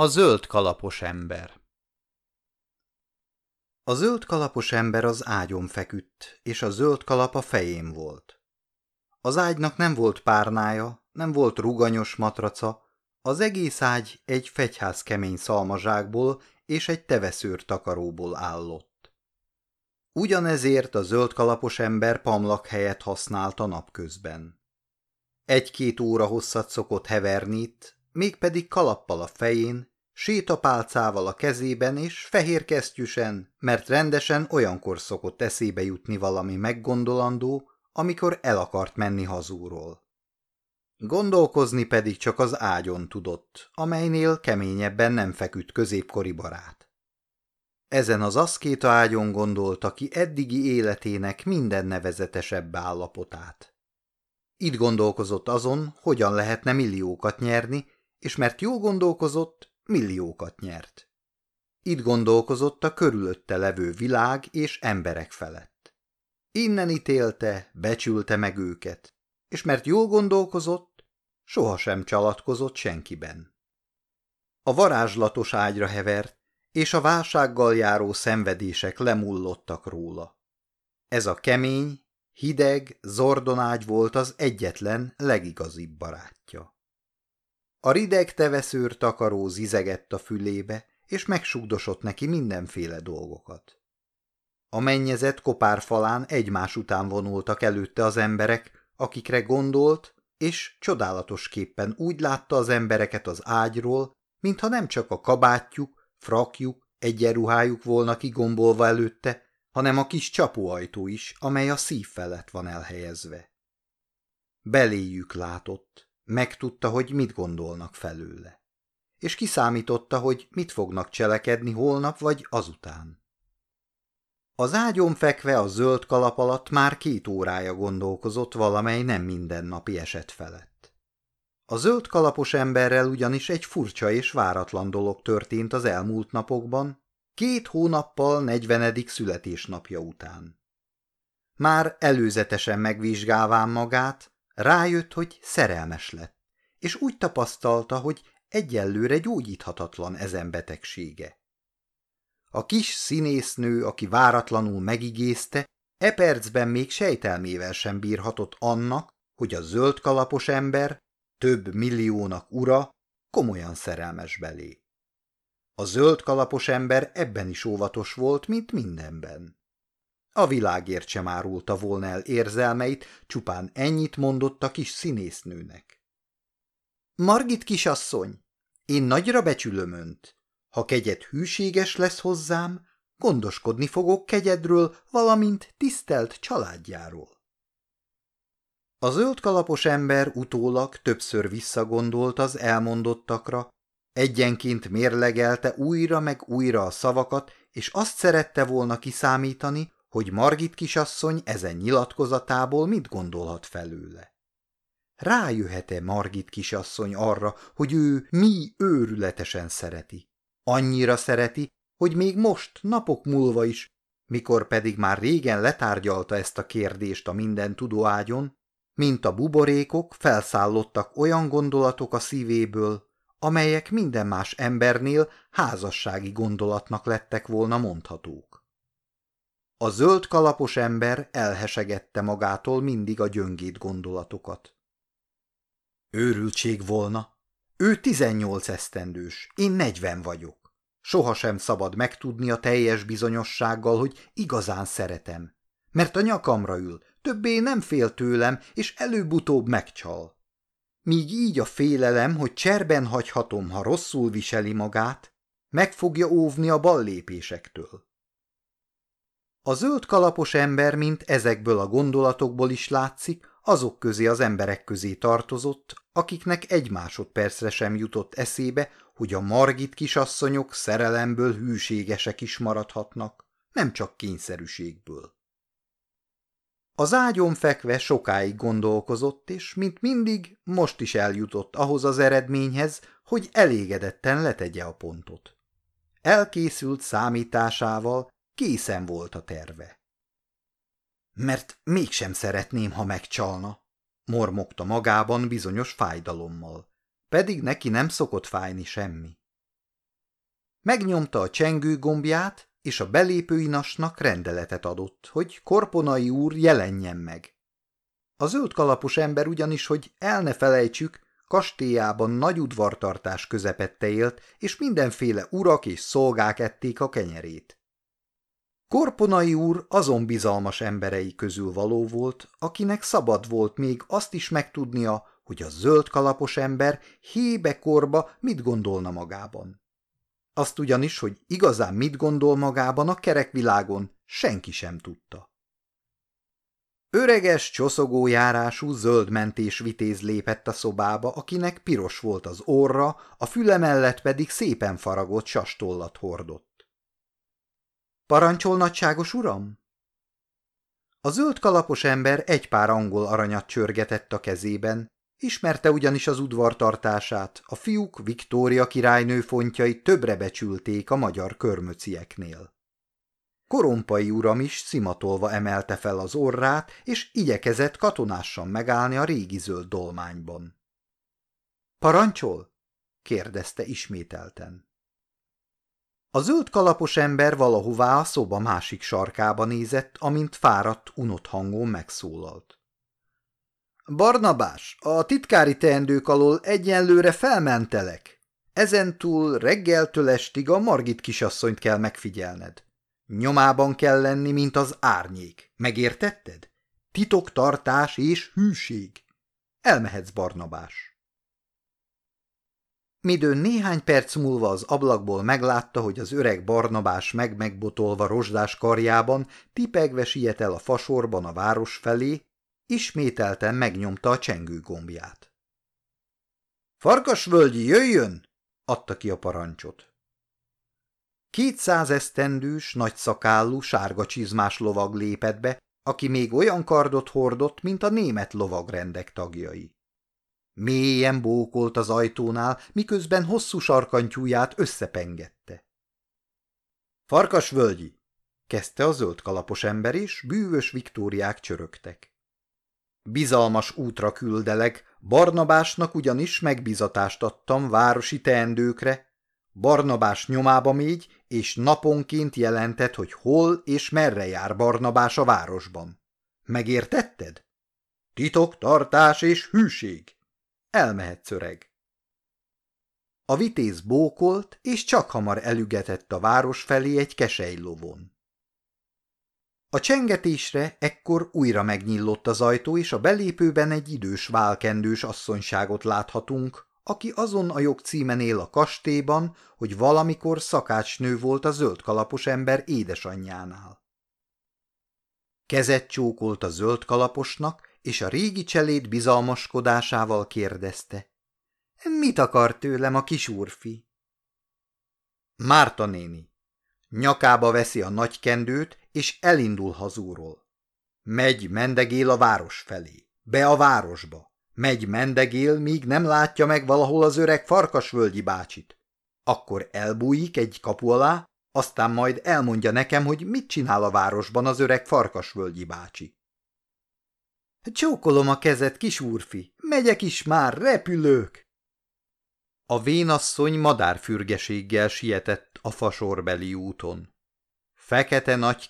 A zöld kalapos ember A zöld kalapos ember az ágyon feküdt, és a zöld kalap a fején volt. Az ágynak nem volt párnája, nem volt ruganyos matraca, az egész ágy egy fegyház kemény szalmazsákból és egy teveszőr takaróból állott. Ugyanezért a zöld kalapos ember pamlak helyet használta napközben. Egy-két óra hosszat szokott heverni itt, mégpedig kalappal a fején, sétapálcával a kezében és fehér kesztyüsen, mert rendesen olyankor szokott eszébe jutni valami meggondolandó, amikor el akart menni hazúról. Gondolkozni pedig csak az ágyon tudott, amelynél keményebben nem feküdt középkori barát. Ezen az aszkéta ágyon gondolta ki eddigi életének minden nevezetesebb állapotát. Itt gondolkozott azon, hogyan lehetne milliókat nyerni, és mert jól gondolkozott, milliókat nyert. Itt gondolkozott a körülötte levő világ és emberek felett. Innen ítélte, becsülte meg őket, és mert jól gondolkozott, sohasem csalatkozott senkiben. A varázslatos ágyra hevert, és a válsággal járó szenvedések lemullottak róla. Ez a kemény, hideg, zordonágy volt az egyetlen, legigazibb barátja. A rideg teveszőr takaró zizegett a fülébe, és megsugdosott neki mindenféle dolgokat. A mennyezet kopárfalán egymás után vonultak előtte az emberek, akikre gondolt, és csodálatosképpen úgy látta az embereket az ágyról, mintha nem csak a kabátjuk, frakjuk, egyenruhájuk volna kigombolva előtte, hanem a kis csapóajtó is, amely a szív felett van elhelyezve. Beléjük látott, Megtudta, hogy mit gondolnak felőle. És kiszámította, hogy mit fognak cselekedni holnap vagy azután. Az ágyon fekve a zöld kalap alatt már két órája gondolkozott valamely nem mindennapi eset felett. A zöld kalapos emberrel ugyanis egy furcsa és váratlan dolog történt az elmúlt napokban, két hónappal negyvenedik születésnapja után. Már előzetesen megvizsgálván magát, Rájött, hogy szerelmes lett, és úgy tapasztalta, hogy egyelőre gyógyíthatatlan ezen betegsége. A kis színésznő, aki váratlanul megigézte, e percben még sejtelmével sem bírhatott annak, hogy a zöld kalapos ember, több milliónak ura, komolyan szerelmes belé. A zöld kalapos ember ebben is óvatos volt, mint mindenben. A világért sem árulta volna el érzelmeit, csupán ennyit mondott a kis színésznőnek. Margit kisasszony, én nagyra becsülöm önt. Ha kegyed hűséges lesz hozzám, gondoskodni fogok kegyedről, valamint tisztelt családjáról. A zöld kalapos ember utólag többször visszagondolt az elmondottakra, egyenként mérlegelte újra meg újra a szavakat, és azt szerette volna kiszámítani, hogy Margit kisasszony ezen nyilatkozatából mit gondolhat felőle. Rájöhet-e Margit kisasszony arra, hogy ő mi őrületesen szereti? Annyira szereti, hogy még most, napok múlva is, mikor pedig már régen letárgyalta ezt a kérdést a minden tudóágyon, mint a buborékok felszállottak olyan gondolatok a szívéből, amelyek minden más embernél házassági gondolatnak lettek volna mondhatók. A zöld kalapos ember elhesegette magától mindig a gyöngét gondolatokat. Őrültség volna. Ő tizennyolc esztendős, én negyven vagyok. Sohasem szabad megtudni a teljes bizonyossággal, hogy igazán szeretem. Mert a nyakamra ül, többé nem fél tőlem, és előbb-utóbb megcsal. Míg így a félelem, hogy cserben hagyhatom, ha rosszul viseli magát, meg fogja óvni a ballépésektől. A zöld kalapos ember, mint ezekből a gondolatokból is látszik, azok közé az emberek közé tartozott, akiknek egy másodpercre sem jutott eszébe, hogy a margit kisasszonyok szerelemből hűségesek is maradhatnak, nem csak kényszerűségből. Az ágyon fekve sokáig gondolkozott, és mint mindig most is eljutott ahhoz az eredményhez, hogy elégedetten letegye a pontot. Elkészült számításával Készen volt a terve. Mert mégsem szeretném, ha megcsalna, mormogta magában bizonyos fájdalommal, pedig neki nem szokott fájni semmi. Megnyomta a csengő gombját, és a belépő inasnak rendeletet adott, hogy Korponai úr jelenjen meg. A zöld kalapos ember ugyanis, hogy el ne felejtsük, kastélyában nagy udvartartás közepette élt, és mindenféle urak és szolgák ették a kenyerét. Korponai úr azon bizalmas emberei közül való volt, akinek szabad volt még azt is megtudnia, hogy a zöld kalapos ember hébe-korba mit gondolna magában. Azt ugyanis, hogy igazán mit gondol magában a kerekvilágon, senki sem tudta. Öreges, csoszogó járású zöldmentés vitéz lépett a szobába, akinek piros volt az orra, a füle mellett pedig szépen faragott sastollat hordott. Parancsol, nagyságos uram? A zöld kalapos ember egy pár angol aranyat csörgetett a kezében, ismerte ugyanis az udvartartását, a fiúk Viktória királynő fontjai többre becsülték a magyar körmöcieknél. Korompai uram is szimatolva emelte fel az orrát, és igyekezett katonásan megállni a régi zöld dolmányban. – Parancsol? – kérdezte ismételten. A zöld kalapos ember valahová a szoba másik sarkába nézett, amint fáradt, unott hangon megszólalt. – Barnabás, a titkári teendők alól egyenlőre felmentelek. Ezentúl reggeltől estig a Margit kisasszonyt kell megfigyelned. Nyomában kell lenni, mint az árnyék. Megértetted? Titoktartás és hűség. Elmehetsz, Barnabás. Midőn néhány perc múlva az ablakból meglátta, hogy az öreg Barnabás meg-megbotolva rozsdás karjában, tipegve siet el a fasorban a város felé, ismételten megnyomta a csengő gombját. – Farkasvölgyi, jöjjön! – adta ki a parancsot. Kétszáz esztendős, nagyszakállú, sárga csizmás lovag lépett be, aki még olyan kardot hordott, mint a német lovagrendek tagjai. Mélyen bókolt az ajtónál, miközben hosszú sarkantyúját összepengette. Farkasvölgyi! kezdte a zöld kalapos ember, és bűvös Viktóriák csörögtek. Bizalmas útra küldelek, Barnabásnak ugyanis megbizatást adtam városi teendőkre, Barnabás nyomába mégy, és naponként jelentett, hogy hol és merre jár Barnabás a városban. Megértetted? Titok, tartás és hűség. Elmehetsz öreg. A vitéz bókolt, és csak hamar elügetett a város felé egy kesejlovon. A csengetésre ekkor újra megnyillott az ajtó, és a belépőben egy idős válkendős asszonyságot láthatunk, aki azon a jogcímen él a kastélyban, hogy valamikor szakácsnő volt a zöld kalapos ember édesanyjánál. Kezet csókolt a zöld kalaposnak, és a régi cseléd bizalmaskodásával kérdezte. Mit akar tőlem a kis úrfi? Márta néni. Nyakába veszi a nagy kendőt, és elindul hazúról. Megy, mendegél a város felé. Be a városba. Megy mendegél, míg nem látja meg valahol az öreg farkasvölgyi bácsit. Akkor elbújik egy kapu alá, aztán majd elmondja nekem, hogy mit csinál a városban az öreg farkasvölgyi bácsi. Csókolom a kezed, kis úrfi, megyek is már, repülők! A vénasszony madárfürgeséggel sietett a fasorbeli úton. Fekete nagy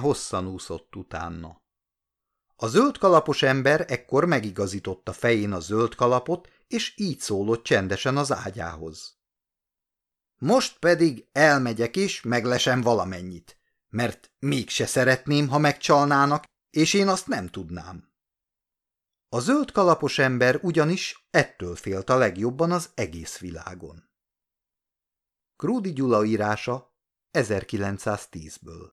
hosszan úszott utána. A zöld kalapos ember ekkor megigazította fején a zöld kalapot, és így szólott csendesen az ágyához. Most pedig elmegyek és meglesem valamennyit, mert mégse szeretném, ha megcsalnának, és én azt nem tudnám. A zöld kalapos ember ugyanis ettől félt a legjobban az egész világon. Krúdi Gyula írása 1910-ből